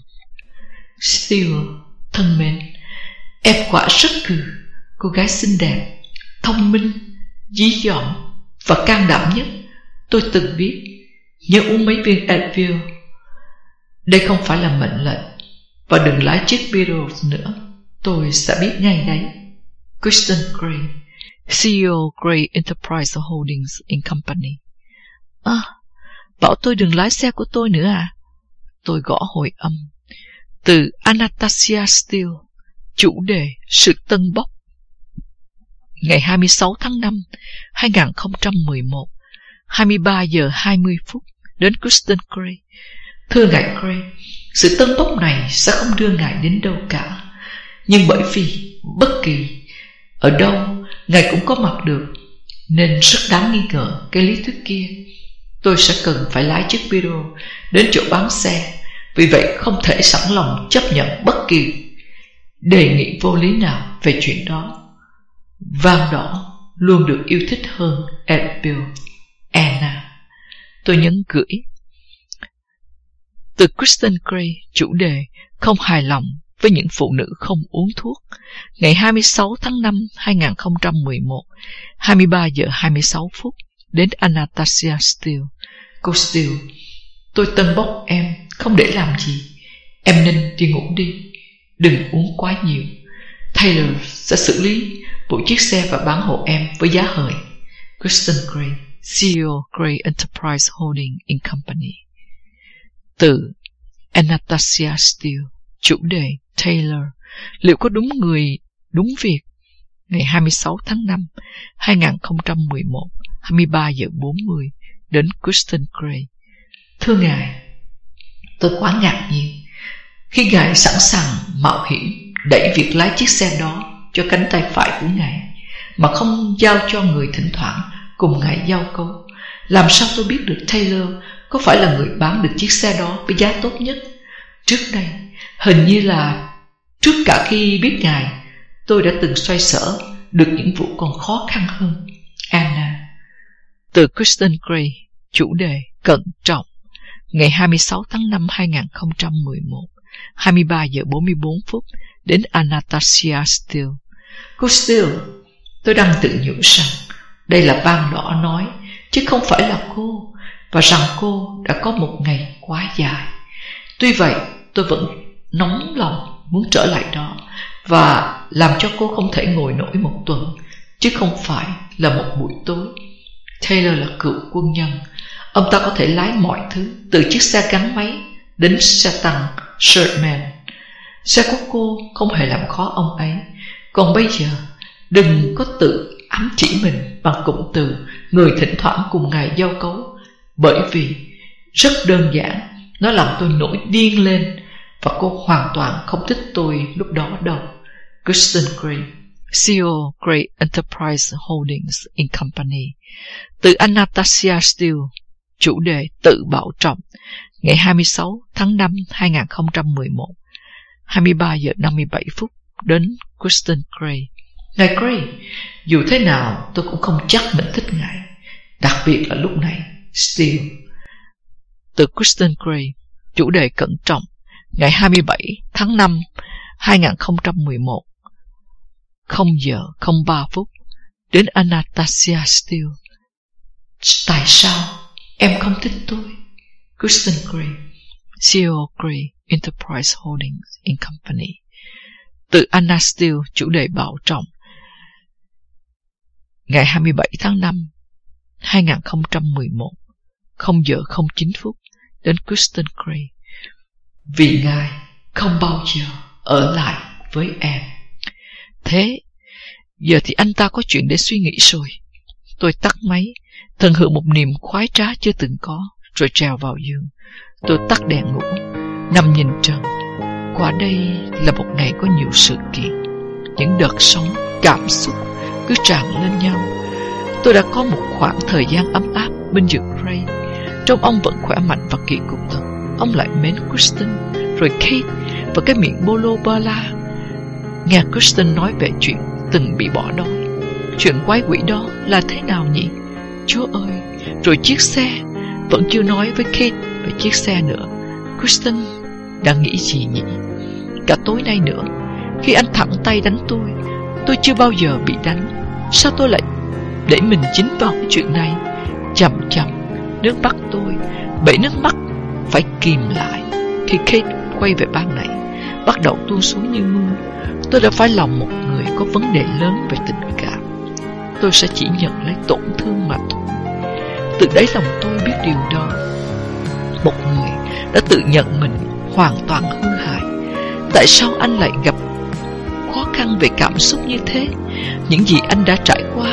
Steele, thân mến, em quả rất cừ, cô gái xinh đẹp, thông minh, dí dỏm và can đảm nhất tôi từng biết. Nhớ uống mấy viên Advil. Đây không phải là mệnh lệnh, và đừng lái chiếc Beatles nữa. Tôi sẽ biết ngay đấy. Kristen Gray, CEO Gray Enterprise Holdings in Company. À, bảo tôi đừng lái xe của tôi nữa à? Tôi gõ hồi âm. Từ Anastasia Steele, chủ đề sự tân bốc. Ngày 26 tháng 5, 2011, 23 giờ 20 phút, đến Kristen Gray. Thưa ngài Gray, sự tân bốc này sẽ không đưa ngài đến đâu cả. Nhưng bởi vì bất kỳ ở đâu ngài cũng có mặt được, nên rất đáng nghi ngờ cái lý thuyết kia. Tôi sẽ cần phải lái chiếc video đến chỗ bán xe Vì vậy không thể sẵn lòng chấp nhận bất kỳ đề nghị vô lý nào về chuyện đó vàng đỏ luôn được yêu thích hơn Apple Anna. Tôi nhấn gửi Từ Kristen Gray, chủ đề, Không hài lòng với những phụ nữ không uống thuốc. Ngày 26 tháng 5 2011 23 giờ 26 phút, Đến Anastasia Steele. Cô Steele, Tôi tân bốc em, Không để làm gì. Em nên đi ngủ đi, Đừng uống quá nhiều. Taylor sẽ xử lý bộ chiếc xe và bán hộ em với giá hời. Kristen Gray CEO Gray Enterprise Holding in Company. Từ Anastasia Steele Chủ đề Taylor. Liệu có đúng người, đúng việc? Ngày 26 tháng 5 2011 23 giờ 40 Đến Kristen Gray. Thưa Ngài Tôi quá ngạc nhiên Khi Ngài sẵn sàng mạo hiểm Đẩy việc lái chiếc xe đó cho cánh tay phải của Ngài, Mà không giao cho người thỉnh thoảng Cùng Ngài giao cấu Làm sao tôi biết được Taylor Có phải là người bán được chiếc xe đó Với giá tốt nhất? Trước đây, Hình như là Trước cả khi biết Ngài, Tôi đã từng xoay sở Được những vụ còn khó khăn hơn. Anna, Từ Kristen Gray, Chủ đề Cẩn trọng, Ngày 26 tháng 5 2011 23 giờ 44 phút Đến Anastasia Steele. Cô Steele, Tôi đang tự nhủ rằng Đây là ban đỏ nói, Chứ không phải là cô, Và rằng cô đã có một ngày quá dài. Tuy vậy, tôi vẫn nóng lòng muốn trở lại đó Và làm cho cô không thể ngồi nổi một tuần, Chứ không phải là một buổi tối. Taylor là cựu quân nhân. Ông ta có thể lái mọi thứ Từ chiếc xe gắn máy Đến xe tăng Sherman. Xe của cô không hề làm khó ông ấy? Còn bây giờ, Đừng có tự ám chỉ mình Bằng cụm từ Người thỉnh thoảng cùng ngài giao cấu. Bởi vì rất đơn giản, Nó làm tôi nổi điên lên Và cô hoàn toàn không thích tôi lúc đó đâu. Kristen Gray CEO Great Enterprise Holdings in Company. Từ Anastasia Steele, Chủ đề tự bảo trọng, Ngày 26 tháng 5 2011 23 giờ 57 phút Đến Kristen Gray. Ngài Gray Dù thế nào tôi cũng không chắc mình thích ngài Đặc biệt là lúc này Steele Từ Kristen Gray Chủ đề cẩn trọng Ngày 27 tháng 5 2011 0 giờ 03 phút Đến Anastasia Steele. Tại sao em không thích tôi? Kristen Gray CEO Gray Enterprise Holdings in Company. Từ Anna Steele Chủ đề bảo trọng. Ngày 27 tháng 5 2011 0 giờ 09 phút Đến Kristen Gray Vì Ngài không bao giờ ở lại với em. Thế, giờ thì anh ta có chuyện để suy nghĩ rồi. Tôi tắt máy, thần hưởng một niềm khoái trá chưa từng có, rồi trèo vào giường. Tôi tắt đèn ngủ, nằm nhìn trần. Qua đây là một ngày có nhiều sự kiện, những đợt sóng, cảm xúc cứ tràn lên nhau. Tôi đã có một khoảng thời gian ấm áp bên giường Ray. Trông ông vẫn khỏe mạnh và kỳ cục thật. Ông lại mến Kristen, rồi Kate và cái miệng bolo ba la Nghe Kristen nói về chuyện từng bị bỏ đói Chuyện quái quỷ đó là thế nào nhỉ? Chúa ơi, rồi chiếc xe Vẫn chưa nói với Kate về chiếc xe nữa Kristen đang nghĩ gì nhỉ? Cả tối nay nữa, Khi anh thẳng tay đánh tôi Tôi chưa bao giờ bị đánh. Sao tôi lại để mình chính vào cái chuyện này? Chậm chậm, Nước mắt tôi, Bể nước mắt Phải kìm lại Khi Kate quay về ban này, Bắt đầu tuôn xuống như mưa. Tôi đã phải lòng một người có vấn đề lớn về tình cảm. Tôi sẽ chỉ nhận lấy tổn thương mà thôi. Từ đấy lòng tôi biết điều đó. Một người đã tự nhận mình hoàn toàn hư hại. Tại sao anh lại gặp khó khăn về cảm xúc như thế? Những gì anh đã trải qua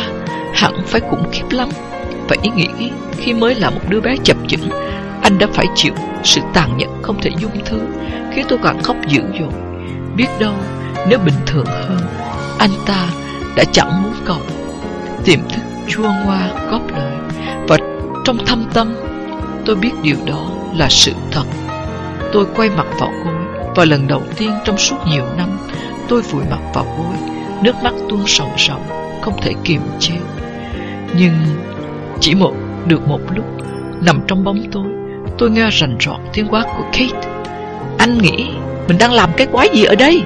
hẳn phải khủng khiếp lắm. Và ý nghĩ khi mới là một đứa bé chập chững, Anh đã phải chịu sự tàn nhẫn không thể dung thứ Khi tôi càng khóc dữ dội. Biết đâu, nếu bình thường hơn, Anh ta đã chẳng muốn cầu, Tiềm thức chua ngoa góp lời. Và trong thâm tâm, Tôi biết điều đó là sự thật. Tôi quay mặt vào gối Và lần đầu tiên trong suốt nhiều năm, Tôi vùi mặt vào gối Nước mắt tuôn sòng sòng, Không thể kiềm chế. Nhưng chỉ một, được một lúc, Nằm trong bóng tối Tôi nghe rành rọt tiếng quát của Kate. Anh nghĩ mình đang làm cái quái gì ở đây?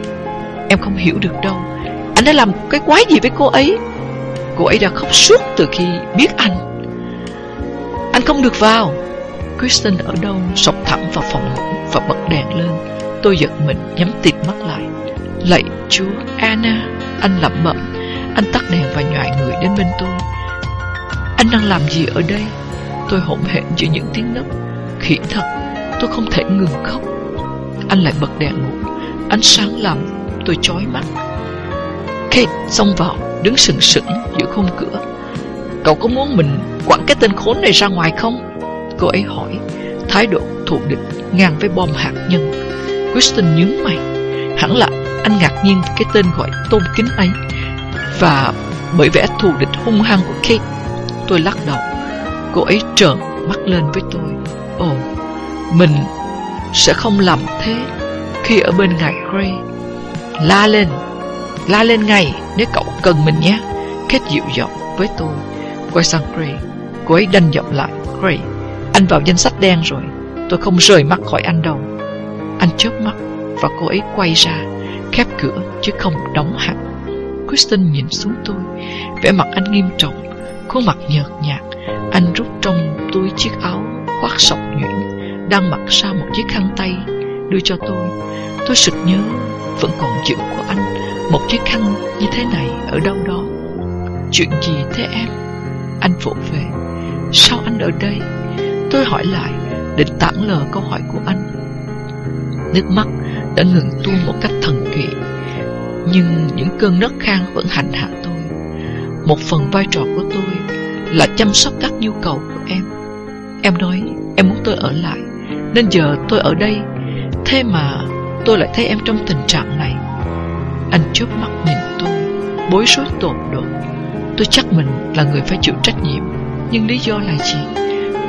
Em không hiểu được đâu. Anh đã làm cái quái gì với cô ấy? Cô ấy đã khóc suốt từ khi biết anh. Anh không được vào. Kristen ở đâu sọc thẳng vào phòng ngủ Và bật đèn lên. Tôi giật mình, nhắm tịt mắt lại. Lạy chúa, Anna, Anh lẩm bẩm Anh tắt đèn và nhòi người đến bên tôi. Anh đang làm gì ở đây? Tôi hỗn hển giữa những tiếng nấc. Khỉ thật, Tôi không thể ngừng khóc. Anh lại bật đèn ngủ. Ánh sáng làm tôi chói mắt. Kate xông vào, Đứng sừng sững giữa khung cửa. Cậu có muốn mình quẳng cái tên khốn này ra ngoài không? Cô ấy hỏi, Thái độ thù địch ngang với bom hạt nhân. Kristen nhướng mày, Hẳn là anh ngạc nhiên cái tên gọi tôn kính ấy. Và bởi vẻ thù địch hung hăng của Kate, Tôi lắc đầu. Cô ấy trợn mắt lên với tôi. Ồ, Mình sẽ không làm thế Khi ở bên ngài Gray. La lên La lên ngay nếu cậu cần mình nhé. Kết dịu giọng với tôi. Quay sang Gray. Cô ấy đanh giọng lại. Gray anh vào danh sách đen rồi. Tôi không rời mắt khỏi anh đâu. Anh chớp mắt Và cô ấy quay ra, Khép cửa chứ không đóng hẳn. Kristen nhìn xuống tôi, vẻ mặt anh nghiêm trọng, Khuôn mặt nhợt nhạt. Anh rút trong túi chiếc áo khoác sọc nhuyễn, Đang mặc sau một chiếc khăn tay, Đưa cho tôi. Tôi sực nhớ, vẫn còn chữ của anh Một chiếc khăn như thế này ở đâu đó. Chuyện gì thế em? Anh vỗ về. Sao anh ở đây? Tôi hỏi lại Định tảng lờ câu hỏi của anh. Nước mắt đã ngừng tuôn một cách thần kỳ, Nhưng những cơn nấc khang vẫn hành hạ tôi. Một phần vai trò của tôi Là chăm sóc các nhu cầu của em. Em nói em muốn tôi ở lại, Nên giờ tôi ở đây. Thế mà tôi lại thấy em trong tình trạng này. Anh chớp mắt nhìn tôi, Bối rối tột độ. Tôi chắc mình là người phải chịu trách nhiệm, Nhưng lý do là gì?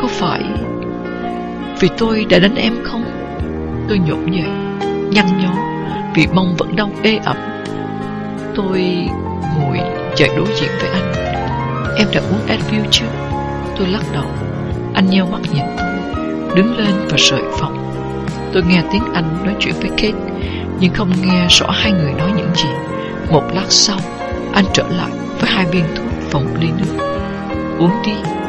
Có phải Vì tôi đã đánh em không? Tôi nhộn dậy Nhăn nhó, Vì mông vẫn đau ê ẩm. Tôi ngồi chạy đối diện với anh. Em đã uống Advil chưa? Tôi lắc đầu. Anh nheo mắt nhìn tôi, Đứng lên và rời phòng. Tôi nghe tiếng anh nói chuyện với Kate, Nhưng không nghe rõ hai người nói những gì. Một lát sau, Anh trở lại với hai viên thuốc và một ly nước. Uống đi.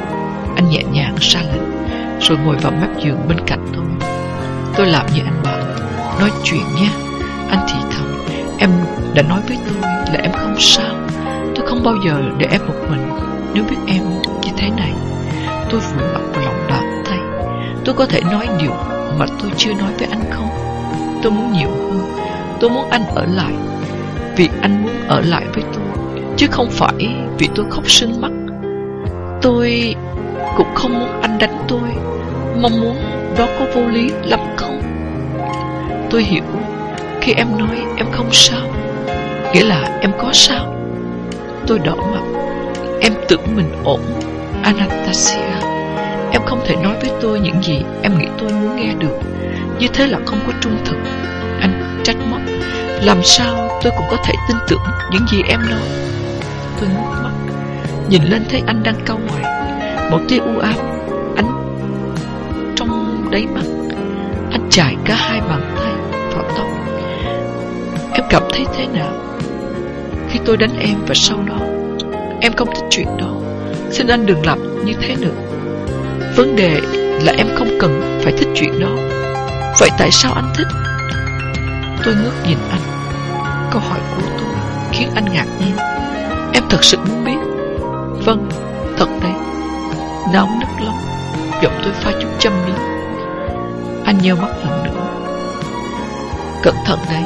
Anh nhẹ nhàng ra lệnh, Rồi ngồi vào mép giường bên cạnh tôi. Tôi làm như anh bảo, Nói chuyện nha Anh thì thầm, Em đã nói với tôi là em không sao. Tôi không bao giờ để em một mình, Nếu biết em như thế này. Tôi vùi mặt vào lòng bàn tay Tôi có thể nói điều mà tôi chưa nói với anh không? Tôi muốn nhiều hơn, Tôi muốn anh ở lại, Vì anh muốn ở lại với tôi, Chứ không phải vì tôi khóc sinh mắt. Tôi cũng không muốn anh đánh tôi, Mong muốn đó có vô lý lắm không Tôi hiểu, Khi em nói em không sao, Nghĩa là em có sao. Tôi đỏ mặt, Em tưởng mình ổn, Anastasia. Em không thể nói với tôi những gì em nghĩ tôi muốn nghe được. Như thế là không có trung thực. Anh trách móc, Làm sao tôi cũng có thể tin tưởng những gì em nói. Tôi ngước mắt, Nhìn lên thấy anh đang cau mày. Một tia u ám ánh Trong đáy mặt. Anh chải cả hai bàn tay vào tóc. Em cảm thấy thế nào Khi tôi đánh em và sau đó Em không thích chuyện đó? Xin anh đừng làm như thế nữa. Vấn đề là em không cần phải thích chuyện đó. Vậy tại sao anh thích? Tôi ngước nhìn anh. Câu hỏi của tôi khiến anh ngạc nhiên. Em thật sự muốn biết. Vâng, thật đấy. Nóng nức lắm. Giọng tôi pha chút châm biếm Anh nheo mắt lần nữa Cẩn thận đấy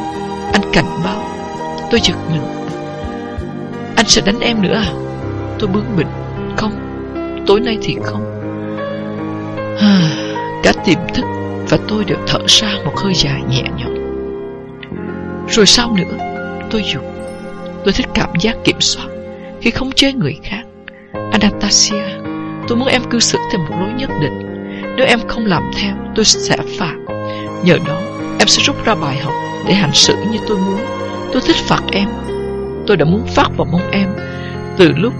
Anh cảnh báo. Tôi giật mình. Anh sẽ đánh em nữa à? Tôi bướng bỉnh. Không, Tối nay thì không. À, cả tiềm thức và tôi đều thở ra một hơi dài nhẹ nhõm. Rồi sau nữa? Tôi dục. Tôi thích cảm giác kiểm soát Khi không chế người khác. Anastasia. Tôi muốn em cư xử theo một lối nhất định. Nếu em không làm theo, Tôi sẽ phạt. Nhờ đó, em sẽ rút ra bài học Để hành xử như tôi muốn. Tôi thích phạt em. Tôi đã muốn phát vào mông em. Từ lúc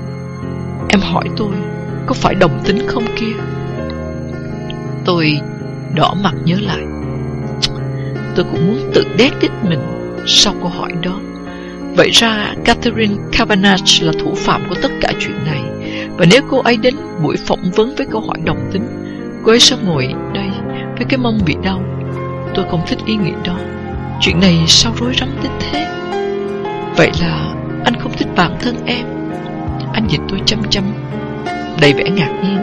em hỏi tôi, Có phải đồng tính không kia? Tôi đỏ mặt nhớ lại. Tôi cũng muốn tự đét đít mình Sau câu hỏi đó. Vậy ra Catherine Cavanagh là thủ phạm của tất cả chuyện này. Và nếu cô ấy đến buổi phỏng vấn với câu hỏi đồng tính, Cô ấy sẽ ngồi đây với cái mông bị đau. Tôi không thích ý nghĩ đó. Chuyện này sao rối rắm đến thế? Vậy là anh không thích bản thân em. Anh nhìn tôi chăm chăm, Đầy vẻ ngạc nhiên.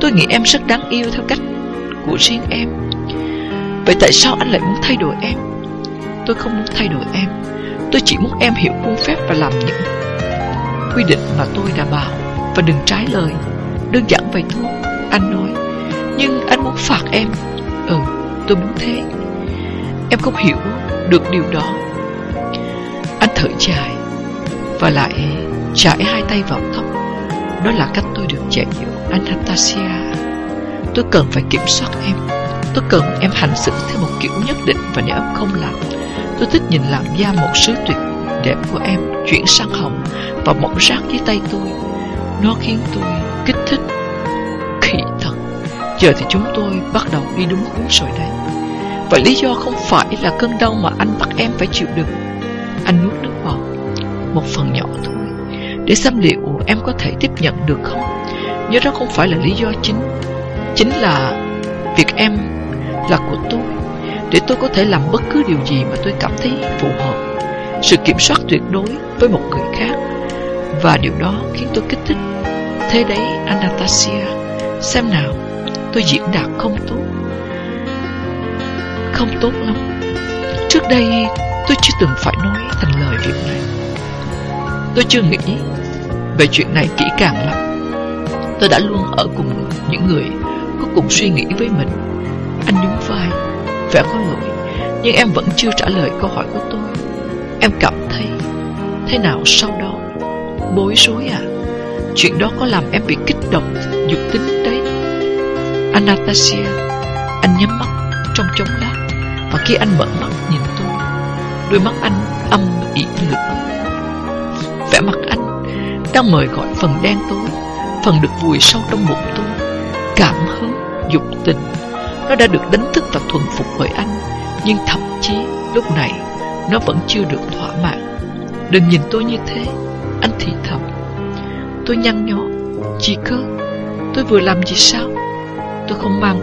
Tôi nghĩ em rất đáng yêu theo cách của riêng em. Vậy tại sao anh lại muốn thay đổi em? Tôi không muốn thay đổi em. Tôi chỉ muốn em hiểu khuôn phép và làm những quy định mà tôi đã bảo. Và đừng trái lời. Đơn giản vậy thôi, Anh nói. Nhưng anh muốn phạt em. Ừ tôi muốn thế. Em không hiểu được điều đó. Anh thở dài Và lại trải hai tay vào tóc. Đó là cách tôi được dạy dỗ Anastasia. Tôi cần phải kiểm soát em. Tôi cần em hành xử theo một kiểu nhất định Và nếu em không làm, Tôi thích nhìn làm da một sứ tuyệt đẹp của em Chuyển sang hồng Và mỏng rác dưới tay tôi. Nó khiến tôi kích thích Khỉ thật. Giờ thì chúng tôi bắt đầu đi đúng hướng rồi đấy. Và lý do không phải là cơn đau mà anh bắt em phải chịu đựng. Anh nuốt nước bọt, Một phần nhỏ thôi, Để xem liệu em có thể tiếp nhận được không? Nhớ đó không phải là lý do chính Chính là Việc em là của tôi. Để tôi có thể làm bất cứ điều gì mà tôi cảm thấy phù hợp. Sự kiểm soát tuyệt đối với một người khác và điều đó khiến tôi kích thích. Thế đấy, Anastasia, Xem nào, Tôi diễn đạt không tốt. Không tốt lắm. Trước đây, tôi chưa từng phải nói thành lời việc này. Tôi chưa nghĩ về chuyện này kỹ càng lắm. Tôi đã luôn ở cùng những người có cùng suy nghĩ với mình. Anh nhún vai, Vẻ có lỗi, Nhưng em vẫn chưa trả lời câu hỏi của tôi. Em cảm thấy Thế nào sau đó? Bối rối à? Chuyện đó có làm em bị kích động Dục tính đấy. Anastasia Anh nhắm mắt trong chóng lát Và khi anh mở mắt nhìn tôi Đôi mắt anh âm ỉ lửa Vẻ mặt anh Đang mời gọi phần đen tối Phần được vùi sâu trong bụng tôi. Cảm hứng, dục tình Nó đã được đánh thức và thuần phục bởi anh. Nhưng thậm chí lúc này Nó vẫn chưa được thỏa mãn. Đừng nhìn tôi như thế thì thầm. Tôi nhăn nhó Chỉ cơ, Tôi vừa làm gì sao? Tôi không mang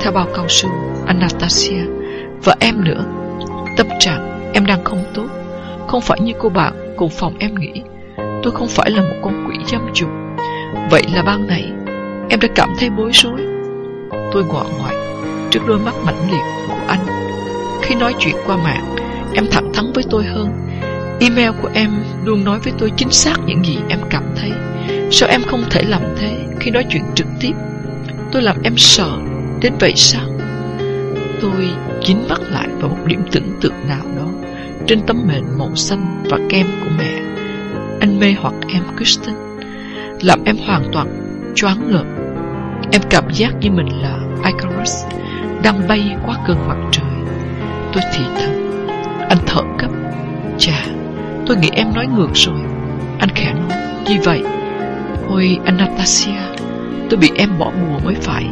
Theo bao cao su Anastasia Và em nữa, Tâm trạng em đang không tốt. Không phải như cô bạn cùng phòng em nghĩ, Tôi không phải là một con quỷ dâm dục Vậy là ban này Em đã cảm thấy bối rối. Tôi ngọ ngoại Trước đôi mắt mãnh liệt của anh. Khi nói chuyện qua mạng, Em thẳng thắn với tôi hơn. Email của em luôn nói với tôi chính xác những gì em cảm thấy. Sao em không thể làm thế khi nói chuyện trực tiếp? Tôi làm em sợ. Đến vậy sao? Tôi dính mắt lại vào một điểm tưởng tượng nào đó Trên tấm mền màu xanh và kem của mẹ. Anh mê hoặc em, Kristen. Làm em hoàn toàn choáng ngợp. Em cảm giác như mình là Icarus Đang bay qua cơn mặt trời. Tôi thì thầm. Anh thở Tôi nghĩ em nói ngược rồi. Anh khẽ nói Gì vậy Ôi Anastasia, Tôi bị em bỏ bùa mới phải.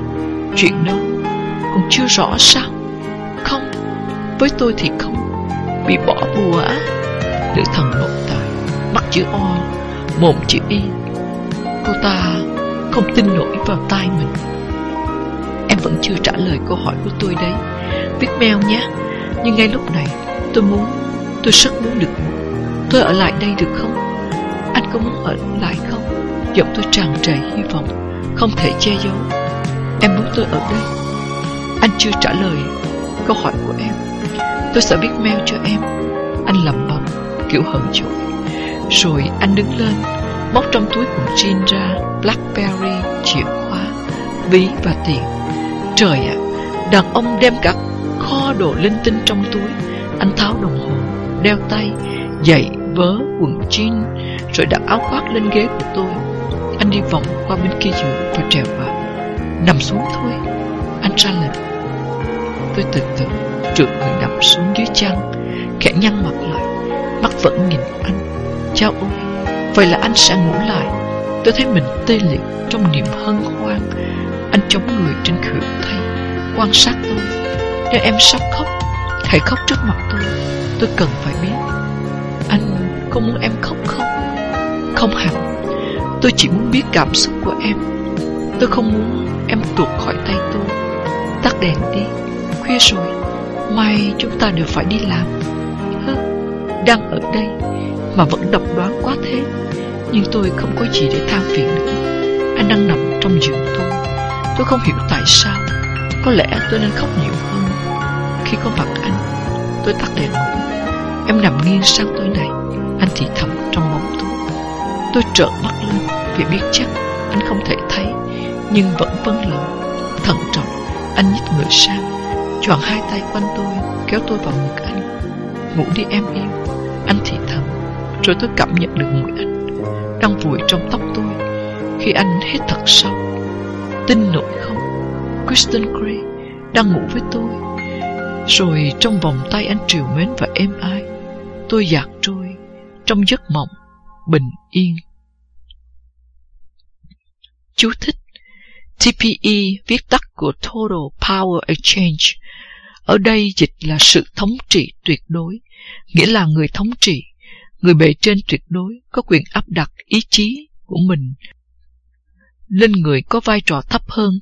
Chuyện đâu? Còn chưa rõ sao? Không, Với tôi thì không. Bị bỏ bùa á. Nữ thần nội tài Mắt chữ O, Mồm chữ Y. Cô ta không tin nổi vào tai mình. Em vẫn chưa trả lời câu hỏi của tôi đấy. Viết mail nhé, Nhưng ngay lúc này Tôi muốn, Tôi rất muốn được Tôi ở lại đây được không? Anh có muốn ở lại không? Giọng tôi tràn trề hy vọng Không thể che giấu. Em muốn tôi ở đây. Anh chưa trả lời câu hỏi của em. Tôi sẽ viết mail cho em. Anh lẩm bẩm kiểu hận dỗi. Rồi anh đứng lên Móc trong túi của jean ra Blackberry, chìa khóa Ví và tiền. Trời ạ Đàn ông đem cả kho đồ linh tinh trong túi. Anh tháo đồng hồ Đeo tay Giày, vớ, quần jean Rồi đặt áo khoác lên ghế của tôi. Anh đi vòng qua bên kia giường Và trèo vào. Nằm xuống thôi Anh ra lệnh. Tôi từ từ trượt người nằm xuống dưới chăn Khẽ nhăn mặt lại Mắt vẫn nhìn anh. Chao ôi Vậy là anh sẽ ngủ lại. Tôi thấy mình tê liệt trong niềm hân hoan. Anh chống người trên khuỷu thay Quan sát tôi. Nếu em sắp khóc Hãy khóc trước mặt tôi. Tôi cần phải biết. Anh có muốn em khóc không? Không hẳn Tôi chỉ muốn biết cảm xúc của em. Tôi không muốn em tuột khỏi tay tôi. Tắt đèn đi. Khuya rồi. Mai chúng ta đều phải đi làm. Hơ, Đang ở đây Mà vẫn độc đoán quá thế. Nhưng tôi không có gì để than phiền nữa. Anh đang nằm trong giường tôi. Tôi không hiểu tại sao. Có lẽ tôi nên khóc nhiều hơn. Khi có mặt anh Tôi tắt đèn ngủ. Em nằm nghiêng sang tôi này. Anh thì thầm trong bóng tối. Tôi trợn mắt lên, Vì biết chắc anh không thể thấy, Nhưng vẫn vâng lời. Thận trọng, Anh nhích người sang, Choàng hai tay quanh tôi, Kéo tôi vào ngực anh. Ngủ đi em yêu. Anh thì thầm, Rồi tôi cảm nhận được mũi anh Đang vùi trong tóc tôi. Khi anh hít thật sâu, Tin nổi không? Kristen Gray đang ngủ với tôi. Rồi trong vòng tay anh triều mến và êm ái Tôi giặt trôi Trong giấc mộng Bình yên Chú thích TPE viết tắt của Total Power Exchange. Ở đây dịch là sự thống trị tuyệt đối, nghĩa là người thống trị, người bề trên tuyệt đối có quyền áp đặt ý chí của mình lên người có vai trò thấp hơn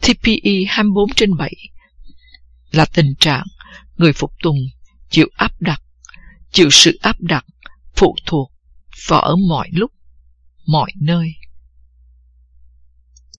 TPE 24 trên 7 là tình trạng người phục tùng chịu áp đặt, chịu sự áp đặt, phụ thuộc và ở mọi lúc, mọi nơi.